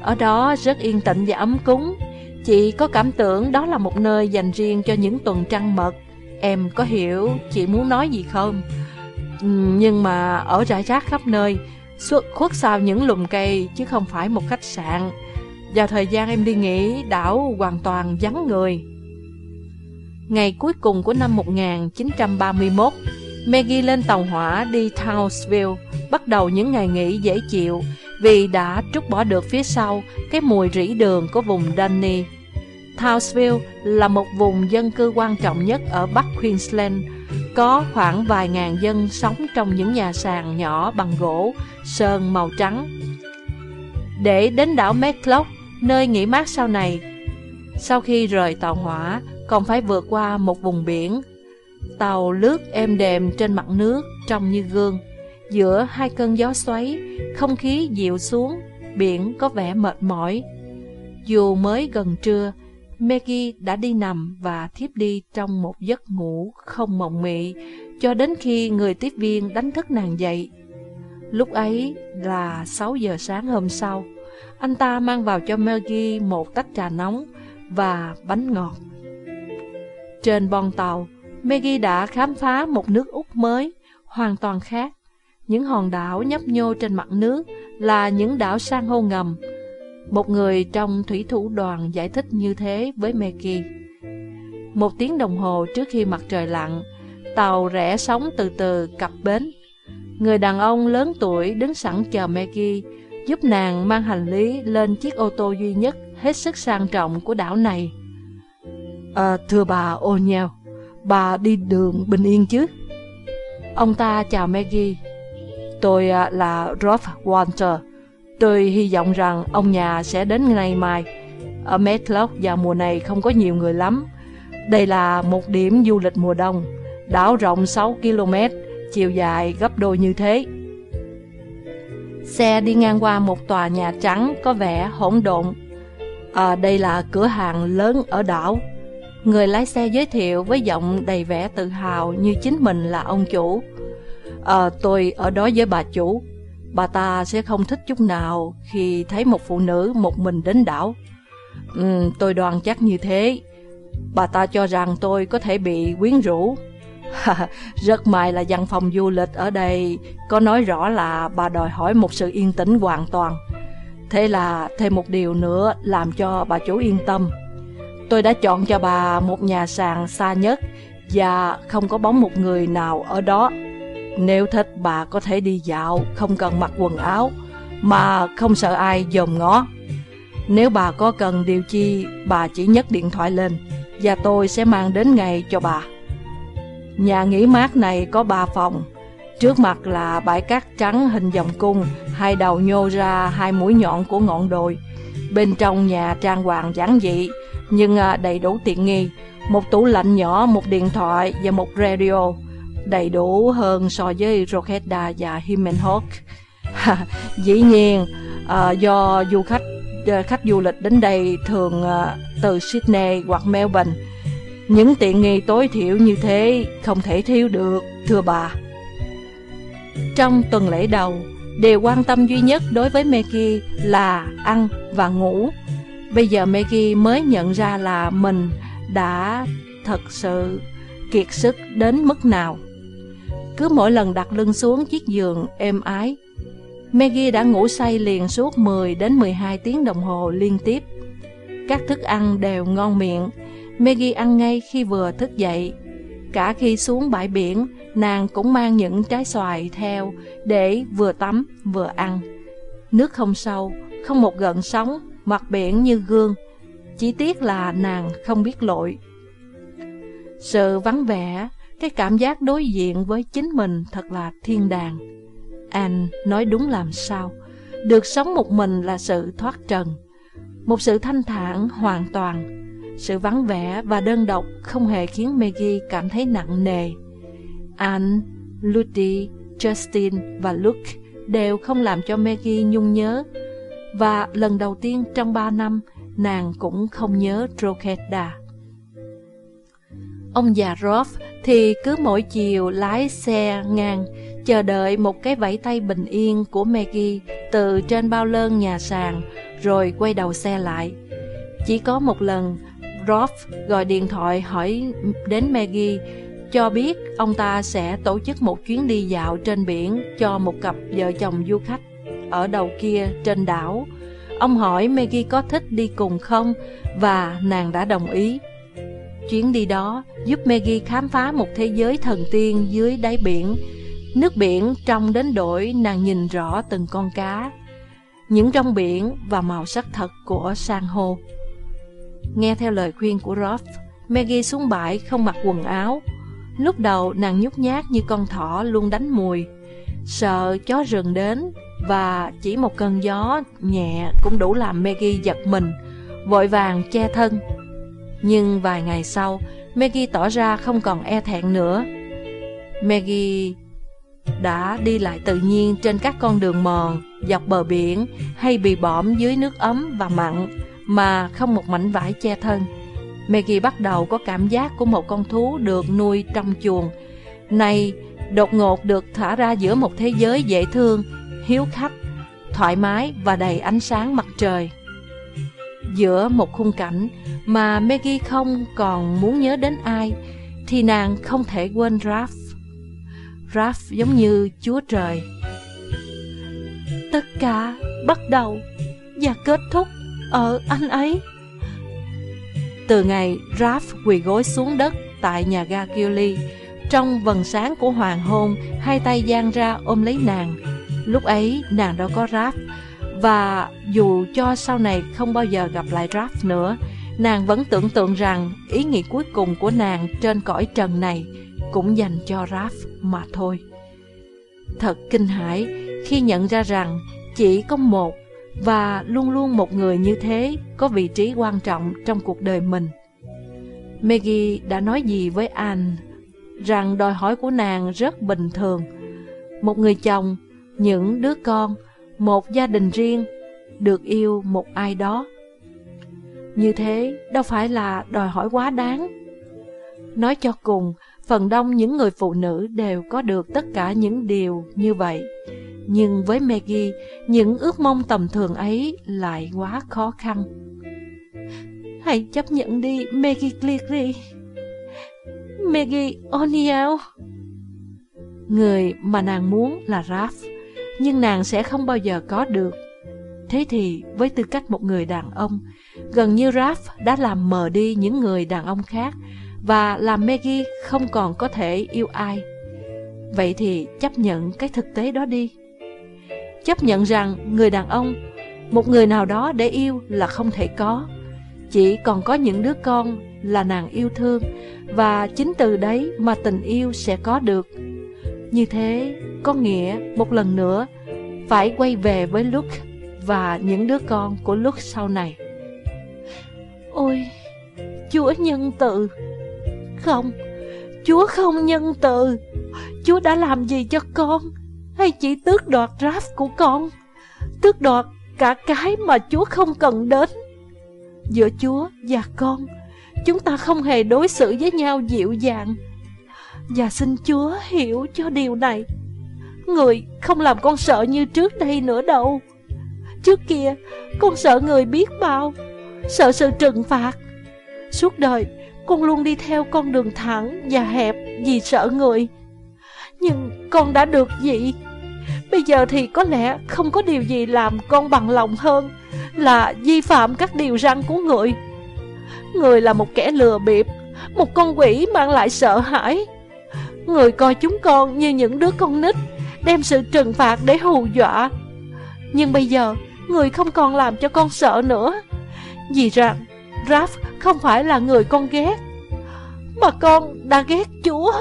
Ở đó rất yên tĩnh và ấm cúng. Chị có cảm tưởng đó là một nơi dành riêng cho những tuần trăng mật. Em có hiểu chị muốn nói gì không? Ừ, nhưng mà ở rải rác khắp nơi, xuất khuất sau những lùm cây chứ không phải một khách sạn. Vào thời gian em đi nghỉ, đảo hoàn toàn vắng người. Ngày cuối cùng của năm 1931, Maggie lên tàu hỏa đi Townsville, bắt đầu những ngày nghỉ dễ chịu vì đã trút bỏ được phía sau cái mùi rỉ đường của vùng Danny. Townsville là một vùng dân cư quan trọng nhất ở Bắc Queensland, có khoảng vài ngàn dân sống trong những nhà sàn nhỏ bằng gỗ, sơn màu trắng. Để đến đảo Medlock, nơi nghỉ mát sau này, sau khi rời tàu hỏa, còn phải vượt qua một vùng biển Tàu lướt êm đềm trên mặt nước trông như gương. Giữa hai cơn gió xoáy, không khí dịu xuống, biển có vẻ mệt mỏi. Dù mới gần trưa, Maggie đã đi nằm và thiếp đi trong một giấc ngủ không mộng mị cho đến khi người tiếp viên đánh thức nàng dậy. Lúc ấy là 6 giờ sáng hôm sau, anh ta mang vào cho Maggie một tách trà nóng và bánh ngọt. Trên bon tàu, Maggie đã khám phá một nước Úc mới, hoàn toàn khác. Những hòn đảo nhấp nhô trên mặt nước là những đảo san hô ngầm. Một người trong thủy thủ đoàn giải thích như thế với Maggie. Một tiếng đồng hồ trước khi mặt trời lặn, tàu rẽ sóng từ từ cập bến. Người đàn ông lớn tuổi đứng sẵn chờ Maggie, giúp nàng mang hành lý lên chiếc ô tô duy nhất hết sức sang trọng của đảo này. À, thưa bà O'Neill, Bà đi đường bình yên chứ? Ông ta chào Maggie. Tôi à, là Rolf Walter. Tôi hy vọng rằng ông nhà sẽ đến ngày mai. Ở Medlock vào mùa này không có nhiều người lắm. Đây là một điểm du lịch mùa đông. Đảo rộng 6 km, chiều dài gấp đôi như thế. Xe đi ngang qua một tòa nhà trắng có vẻ hỗn độn. À, đây là cửa hàng lớn ở đảo. Người lái xe giới thiệu với giọng đầy vẻ tự hào như chính mình là ông chủ. À, tôi ở đó với bà chủ. Bà ta sẽ không thích chút nào khi thấy một phụ nữ một mình đến đảo. Ừ, tôi đoan chắc như thế. Bà ta cho rằng tôi có thể bị quyến rũ. Rất may là văn phòng du lịch ở đây có nói rõ là bà đòi hỏi một sự yên tĩnh hoàn toàn. Thế là thêm một điều nữa làm cho bà chủ yên tâm. Tôi đã chọn cho bà một nhà sàn xa nhất và không có bóng một người nào ở đó. Nếu thích bà có thể đi dạo, không cần mặc quần áo, mà không sợ ai dòm ngó. Nếu bà có cần điều chi, bà chỉ nhấc điện thoại lên và tôi sẽ mang đến ngay cho bà. Nhà nghỉ mát này có ba phòng. Trước mặt là bãi cát trắng hình vòng cung, hai đầu nhô ra hai mũi nhọn của ngọn đồi. Bên trong nhà trang hoàng giản dị, nhưng à, đầy đủ tiện nghi. Một tủ lạnh nhỏ, một điện thoại và một radio. Đầy đủ hơn so với Rokeda và Himenhok. Dĩ nhiên, à, do du khách ờ, khách du lịch đến đây thường à, từ Sydney hoặc Melbourne những tiện nghi tối thiểu như thế không thể thiếu được, thưa bà. Trong tuần lễ đầu, điều quan tâm duy nhất đối với Maggie là ăn và ngủ. Bây giờ Maggie mới nhận ra là mình đã thật sự kiệt sức đến mức nào. Cứ mỗi lần đặt lưng xuống chiếc giường êm ái, Maggie đã ngủ say liền suốt 10 đến 12 tiếng đồng hồ liên tiếp. Các thức ăn đều ngon miệng, Maggie ăn ngay khi vừa thức dậy. Cả khi xuống bãi biển, nàng cũng mang những trái xoài theo để vừa tắm vừa ăn. Nước không sâu, không một gợn sóng, mặt biển như gương. Chỉ tiếc là nàng không biết lội. Sự vắng vẻ, cái cảm giác đối diện với chính mình thật là thiên đàng. Anh nói đúng làm sao, được sống một mình là sự thoát trần, một sự thanh thản hoàn toàn sự vắng vẻ và đơn độc không hề khiến Maggie cảm thấy nặng nề. Anne, Lucy, Justin và Luke đều không làm cho Maggie nhung nhớ. Và lần đầu tiên trong ba năm, nàng cũng không nhớ Drogheda. Ông già Rolf thì cứ mỗi chiều lái xe ngang, chờ đợi một cái vẫy tay bình yên của Maggie từ trên bao lơn nhà sàn, rồi quay đầu xe lại. Chỉ có một lần, Rolf gọi điện thoại hỏi đến Maggie, cho biết ông ta sẽ tổ chức một chuyến đi dạo trên biển cho một cặp vợ chồng du khách ở đầu kia trên đảo. Ông hỏi Maggie có thích đi cùng không và nàng đã đồng ý. Chuyến đi đó giúp Maggie khám phá một thế giới thần tiên dưới đáy biển. Nước biển trong đến đổi nàng nhìn rõ từng con cá, những trong biển và màu sắc thật của san hô. Nghe theo lời khuyên của Roth Maggie xuống bãi không mặc quần áo. Lúc đầu nàng nhút nhát như con thỏ luôn đánh mùi, sợ chó rừng đến và chỉ một cơn gió nhẹ cũng đủ làm Maggie giật mình, vội vàng che thân. Nhưng vài ngày sau, Maggie tỏ ra không còn e thẹn nữa. Maggie đã đi lại tự nhiên trên các con đường mòn, dọc bờ biển hay bị bõm dưới nước ấm và mặn mà không một mảnh vải che thân. Maggie bắt đầu có cảm giác của một con thú được nuôi trong chuồng. Này, đột ngột được thả ra giữa một thế giới dễ thương, hiếu khách, thoải mái và đầy ánh sáng mặt trời. Giữa một khung cảnh mà Maggie không còn muốn nhớ đến ai, thì nàng không thể quên Raph. Raph giống như Chúa Trời. Tất cả bắt đầu và kết thúc ở anh ấy. Từ ngày Raph quỳ gối xuống đất tại nhà ga Gilly, trong vầng sáng của hoàng hôn, hai tay giang ra ôm lấy nàng. Lúc ấy nàng đâu có Raph, và dù cho sau này không bao giờ gặp lại Raph nữa, nàng vẫn tưởng tượng rằng ý nghĩ cuối cùng của nàng trên cõi trần này cũng dành cho Raph mà thôi. Thật kinh hãi khi nhận ra rằng chỉ có một và luôn luôn một người như thế có vị trí quan trọng trong cuộc đời mình. Maggie đã nói gì với Anne rằng đòi hỏi của nàng rất bình thường. Một người chồng, những đứa con, một gia đình riêng, được yêu một ai đó. Như thế đâu phải là đòi hỏi quá đáng. Nói cho cùng, phần đông những người phụ nữ đều có được tất cả những điều như vậy. Nhưng với Maggie, những ước mong tầm thường ấy lại quá khó khăn. Hãy chấp nhận đi Maggie Cleary Maggie O'Neill Người mà nàng muốn là Raph nhưng nàng sẽ không bao giờ có được. Thế thì, với tư cách một người đàn ông, Gần như Raph đã làm mờ đi những người đàn ông khác Và làm Maggie không còn có thể yêu ai. Vậy thì chấp nhận cái thực tế đó đi. Chấp nhận rằng người đàn ông, Một người nào đó để yêu là không thể có. Chỉ còn có những đứa con là nàng yêu thương Và chính từ đấy mà tình yêu sẽ có được. Như thế có nghĩa một lần nữa Phải quay về với Luke và những đứa con của Luke sau này. Ôi, Chúa nhân từ. Không, Chúa không nhân từ. Chúa đã làm gì cho con? Hay chỉ tước đoạt Raph của con? Tước đoạt cả cái mà Chúa không cần đến. Giữa Chúa và con Chúng ta không hề đối xử với nhau dịu dàng. Và xin Chúa hiểu cho điều này. Người không làm con sợ như trước đây nữa đâu. Trước kia, con sợ người biết bao, Sợ sự trừng phạt. Suốt đời, con luôn đi theo con đường thẳng và hẹp vì sợ người. Nhưng con đã được gì? Bây giờ thì có lẽ không có điều gì làm con bằng lòng hơn Là vi phạm các điều răn của người. Người là một kẻ lừa bịp, Một con quỷ mang lại sợ hãi. Người coi chúng con như những đứa con nít, Đem sự trừng phạt để hù dọa. Nhưng bây giờ, Người không còn làm cho con sợ nữa. Vì rằng Raph không phải là người con ghét, Mà con đã ghét Chúa.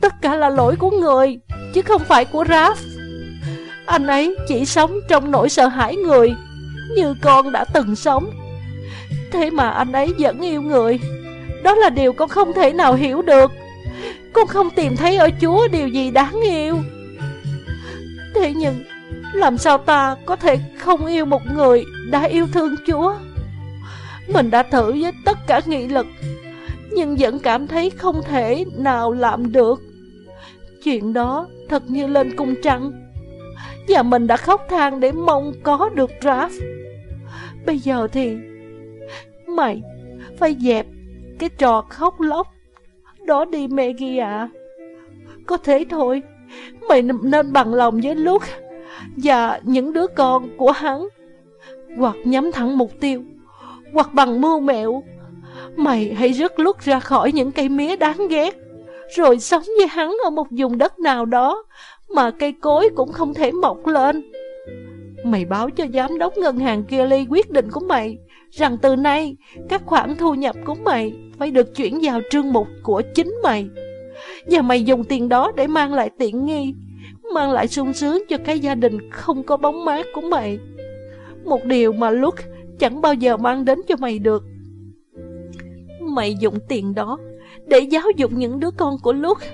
Tất cả là lỗi của người, Chứ không phải của Raph Anh ấy chỉ sống trong nỗi sợ hãi người, Như con đã từng sống. Thế mà anh ấy vẫn yêu người. Đó là điều con không thể nào hiểu được. Con không tìm thấy ở Chúa điều gì đáng yêu. Thế nhưng, làm sao ta có thể không yêu một người đã yêu thương Chúa? Mình đã thử với tất cả nghị lực, Nhưng vẫn cảm thấy không thể nào làm được. Chuyện đó thật như lên cung trăng, Và mình đã khóc than để mong có được Raph Bây giờ thì, Mày phải dẹp cái trò khóc lóc đó đi, Maggie ạ. Có thế thôi, Mày nên bằng lòng với Luke và những đứa con của hắn. Hoặc nhắm thẳng mục tiêu, hoặc bằng mưu mẹo. Mày hãy rước lúc ra khỏi những cây mía đáng ghét, rồi sống với hắn ở một vùng đất nào đó mà cây cối cũng không thể mọc lên. Mày báo cho giám đốc ngân hàng kia ly quyết định của mày rằng từ nay các khoản thu nhập của mày phải được chuyển vào trương mục của chính mày và mày dùng tiền đó để mang lại tiện nghi mang lại sung sướng cho cái gia đình không có bóng mát của mày. Một điều mà Luke chẳng bao giờ mang đến cho mày được. Mày dùng tiền đó để giáo dục những đứa con của Luke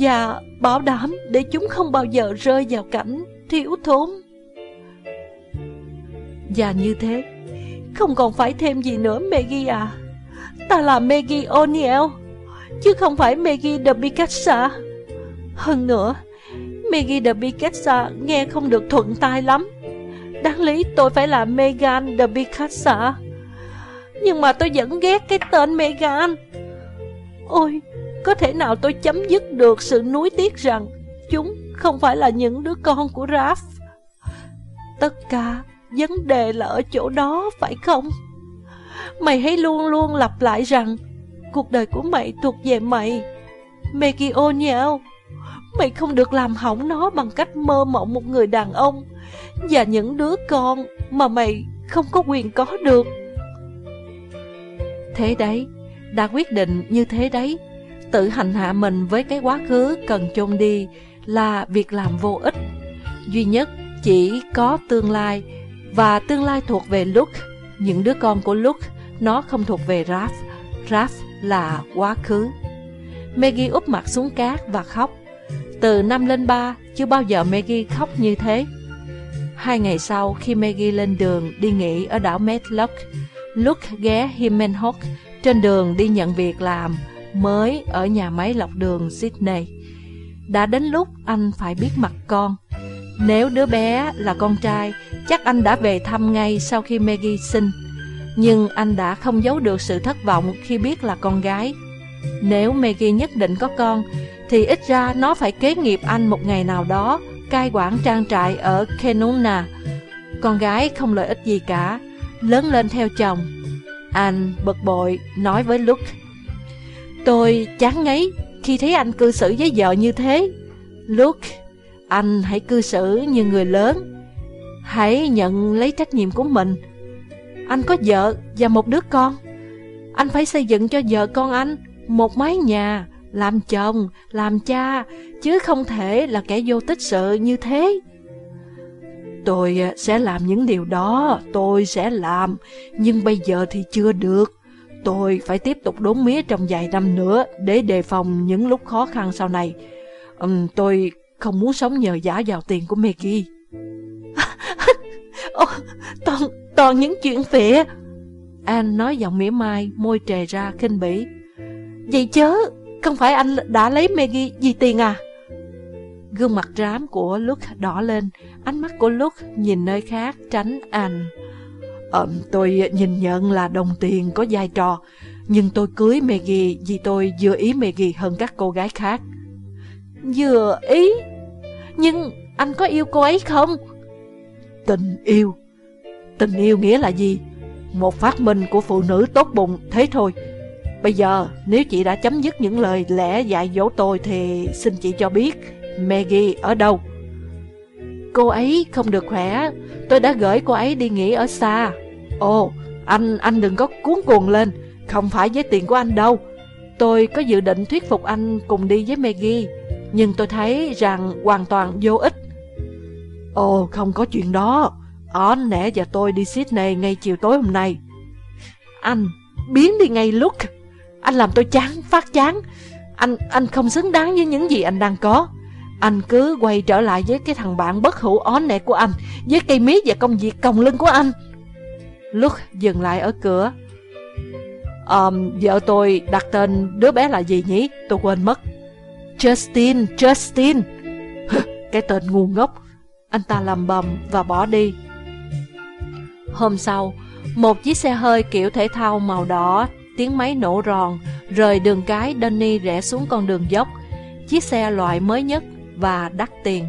và bảo đảm để chúng không bao giờ rơi vào cảnh thiếu thốn. Và như thế, không còn phải thêm gì nữa Maggie à. Ta là Maggie O'Neill, chứ không phải Maggie de Picassa. Hơn nữa, Maggie de Picassa nghe không được thuận tai lắm. Đáng lý tôi phải là Megan de Picassa. Nhưng mà tôi vẫn ghét cái tên Megan. Ôi, có thể nào tôi chấm dứt được sự nuối tiếc rằng chúng không phải là những đứa con của Raph? Tất cả vấn đề là ở chỗ đó, phải không? Mày hãy luôn luôn lặp lại rằng cuộc đời của mày thuộc về mày. mekio nhau Mày không được làm hỏng nó bằng cách mơ mộng một người đàn ông Và những đứa con mà mày không có quyền có được Thế đấy, đã quyết định như thế đấy Tự hành hạ mình với cái quá khứ cần chôn đi là việc làm vô ích Duy nhất chỉ có tương lai và tương lai thuộc về Luke Những đứa con của Luke Nó không thuộc về Raph Raph là quá khứ Maggie úp mặt xuống cát và khóc từ năm lên ba, chưa bao giờ Maggie khóc như thế. Hai ngày sau, khi Maggie lên đường đi nghỉ ở đảo Medlock, Luke ghé Himenhock trên đường đi nhận việc làm mới ở nhà máy lọc đường Sydney. Đã đến lúc anh phải biết mặt con. Nếu đứa bé là con trai, chắc anh đã về thăm ngay sau khi Maggie sinh. Nhưng anh đã không giấu được sự thất vọng khi biết là con gái. Nếu Maggie nhất định có con, thì ít ra nó phải kế nghiệp anh một ngày nào đó, cai quản trang trại ở Kenuna. Con gái không lợi ích gì cả, lớn lên theo chồng. Anh bực bội nói với Luke, Tôi chán ngấy khi thấy anh cư xử với vợ như thế. Luke, anh hãy cư xử như người lớn. Hãy nhận lấy trách nhiệm của mình. Anh có vợ và một đứa con. Anh phải xây dựng cho vợ con anh một mái nhà, làm chồng, làm cha, chứ không thể là kẻ vô tích sự như thế. Tôi à, sẽ làm những điều đó, tôi sẽ làm, nhưng bây giờ thì chưa được. Tôi phải tiếp tục đốn mía trong vài năm nữa để đề phòng những lúc khó khăn sau này. Tôi không muốn sống nhờ giả vào tiền của Maggie. toàn, toàn những chuyện phịa. Anh nói giọng mỉa mai, môi trề ra khinh bỉ. Vậy chớ, không phải anh đã lấy Maggie vì tiền à? Gương mặt rám của Luke đỏ lên, ánh mắt của Luke nhìn nơi khác tránh anh. Ờ, tôi nhìn nhận là đồng tiền có vai trò, nhưng tôi cưới Maggie vì tôi vừa ý Maggie hơn các cô gái khác. Vừa ý? Nhưng anh có yêu cô ấy không? Tình yêu. Tình yêu nghĩa là gì? Một phát minh của phụ nữ tốt bụng, thế thôi. Bây giờ, nếu chị đã chấm dứt những lời lẽ dạy dỗ tôi thì xin chị cho biết Maggie ở đâu? Cô ấy không được khỏe, tôi đã gửi cô ấy đi nghỉ ở xa. Ồ, anh, anh đừng có cuốn cuồng lên, không phải với tiền của anh đâu. Tôi có dự định thuyết phục anh cùng đi với Maggie, nhưng tôi thấy rằng hoàn toàn vô ích. Ồ, không có chuyện đó. On nẻ và tôi đi Sydney ngay chiều tối hôm nay. Anh, biến đi ngay lúc. Anh làm tôi chán, phát chán. Anh anh không xứng đáng với những gì anh đang có. Anh cứ quay trở lại với cái thằng bạn bất hữu ón nẻ của anh, với cây mía và công việc còng lưng của anh. Lúc dừng lại ở cửa. Um, vợ tôi đặt tên đứa bé là gì nhỉ? Tôi quên mất. Justin, Justin. cái tên ngu ngốc. Anh ta lầm bầm và bỏ đi. Hôm sau, một chiếc xe hơi kiểu thể thao màu đỏ, tiếng máy nổ ròn, rời đường cái Danny rẽ xuống con đường dốc. Chiếc xe loại mới nhất và đắt tiền.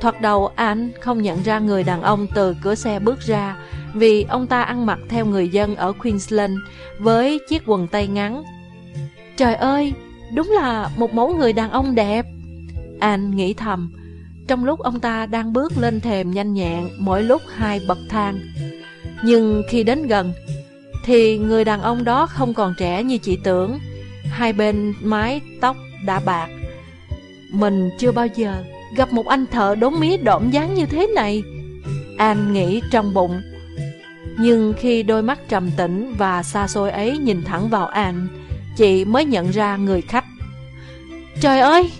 Thoạt đầu anh không nhận ra người đàn ông từ cửa xe bước ra vì ông ta ăn mặc theo người dân ở Queensland với chiếc quần tây ngắn. Trời ơi, đúng là một mẫu người đàn ông đẹp. Anh nghĩ thầm, trong lúc ông ta đang bước lên thềm nhanh nhẹn mỗi lúc hai bậc thang. Nhưng khi đến gần, thì người đàn ông đó không còn trẻ như chị tưởng. Hai bên mái tóc đã bạc. Mình chưa bao giờ gặp một anh thợ đốn mía độn dáng như thế này. An nghĩ trong bụng. Nhưng khi đôi mắt trầm tĩnh và xa xôi ấy nhìn thẳng vào anh, chị mới nhận ra người khách. Trời ơi!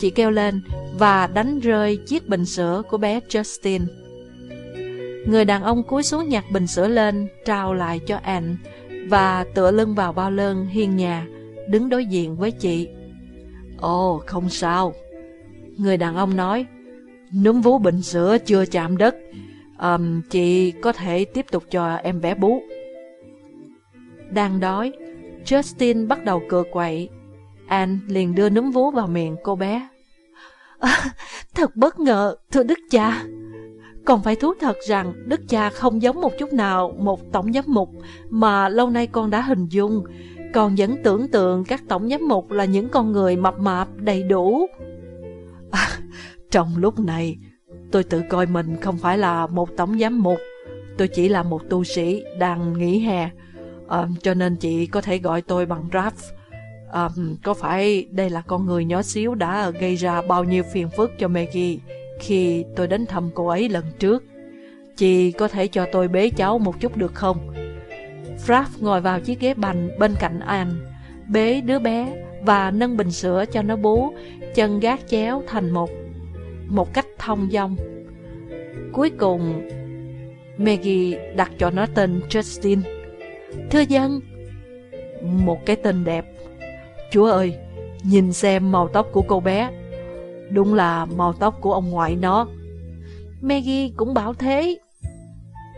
Chị kêu lên và đánh rơi chiếc bình sữa của bé Justin. Người đàn ông cúi xuống nhặt bình sữa lên, trao lại cho anh và tựa lưng vào bao lơn hiên nhà, đứng đối diện với chị. Ồ, không sao. Người đàn ông nói, núm vú bình sữa chưa chạm đất, um, chị có thể tiếp tục cho em bé bú. Đang đói, Justin bắt đầu cựa quậy. Anh liền đưa núm vú vào miệng cô bé. À, thật bất ngờ, thưa đức cha. Còn phải thú thật rằng đức cha không giống một chút nào một tổng giám mục mà lâu nay con đã hình dung, còn vẫn tưởng tượng các tổng giám mục là những con người mập mạp đầy đủ. À, trong lúc này, tôi tự coi mình không phải là một tổng giám mục, tôi chỉ là một tu sĩ đang nghỉ hè, um, cho nên chị có thể gọi tôi bằng Raph. Um, có phải đây là con người nhỏ xíu đã gây ra bao nhiêu phiền phức cho Maggie? khi tôi đến thăm cô ấy lần trước. Chị có thể cho tôi bế cháu một chút được không? Raph ngồi vào chiếc ghế bành bên cạnh anh, bế đứa bé và nâng bình sữa cho nó bú, chân gác chéo thành một một cách thông dong. Cuối cùng, Maggie đặt cho nó tên Justin. Thưa dân, một cái tên đẹp. Chúa ơi, nhìn xem màu tóc của cô bé Đúng là màu tóc của ông ngoại nó Maggie cũng bảo thế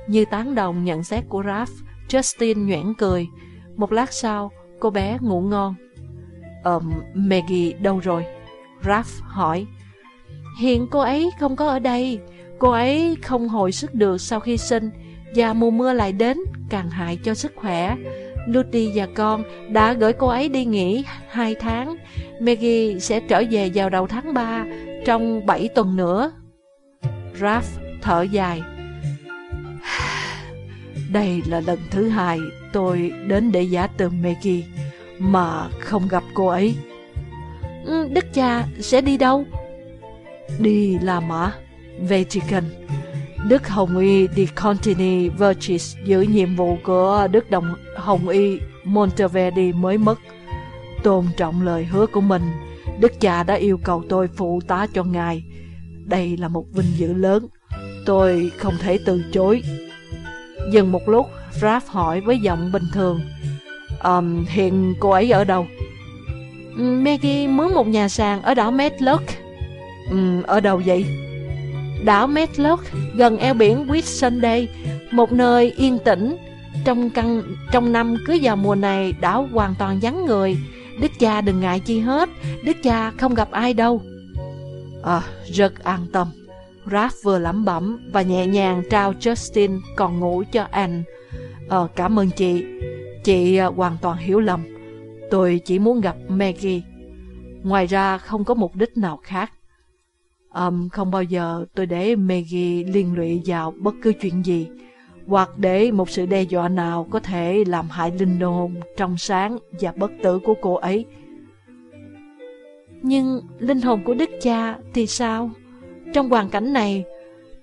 Như tán đồng nhận xét của Raph Justin nhoảng cười. Một lát sau, cô bé ngủ ngon. Ờ, Maggie đâu rồi? Raph hỏi. Hiện cô ấy không có ở đây. Cô ấy không hồi sức được sau khi sinh và mùa mưa lại đến, càng hại cho sức khỏe. Lucy và con đã gửi cô ấy đi nghỉ 2 tháng. Maggie sẽ trở về vào đầu tháng 3 trong 7 tuần nữa. Raph thở dài. Đây là lần thứ hai tôi đến để giả từ Maggie mà không gặp cô ấy. Ừ, đức cha sẽ đi đâu? Đi La Mã, Vatican. Đức Hồng Y Di Contini Vercis giữ nhiệm vụ của Đức Đồng Hồng Y Monteverdi mới mất. Tôn trọng lời hứa của mình, Đức cha đã yêu cầu tôi phụ tá cho ngài. Đây là một vinh dự lớn, tôi không thể từ chối. Dừng một lúc, Raph hỏi với giọng bình thường. Um, hiện cô ấy ở đâu? Maggie mướn một nhà sàn ở đảo Medlock. Um, ở đâu vậy? Đảo Medlock, gần eo biển Whitsunday, một nơi yên tĩnh. Trong căn trong năm cứ vào mùa này, đảo hoàn toàn vắng người. Đức cha đừng ngại chi hết, Đức cha không gặp ai đâu. À, rất an tâm. Raph vừa lẩm bẩm và nhẹ nhàng trao Justin còn ngủ cho anh. Ờ, cảm ơn chị. Chị à, hoàn toàn hiểu lầm. Tôi chỉ muốn gặp Maggie. Ngoài ra không có mục đích nào khác. Um, không bao giờ tôi để Maggie liên lụy vào bất cứ chuyện gì, hoặc để một sự đe dọa nào có thể làm hại linh hồn trong sáng và bất tử của cô ấy. Nhưng linh hồn của đức cha thì sao? Trong hoàn cảnh này,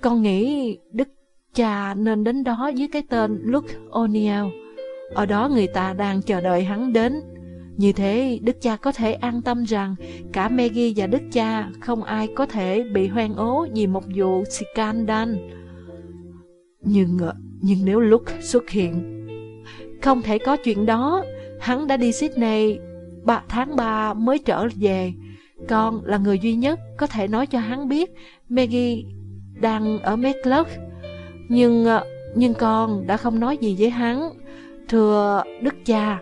con nghĩ đức cha nên đến đó với cái tên Luke O'Neill. Ở đó người ta đang chờ đợi hắn đến. Như thế, Đức cha có thể an tâm rằng cả Maggie và Đức cha không ai có thể bị hoen ố vì một vụ scandal. Nhưng, ờ, nhưng nếu Luke xuất hiện, không thể có chuyện đó. Hắn đã đi Sydney ba tháng 3 mới trở về. Con là người duy nhất có thể nói cho hắn biết Maggie đang ở Medlock. Nhưng ờ, nhưng con đã không nói gì với hắn. Thưa Đức cha,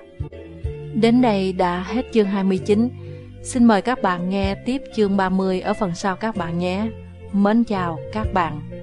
Đến đây đã hết chương 29. Xin mời các bạn nghe tiếp chương 30 ở phần sau các bạn nhé. Mến chào các bạn.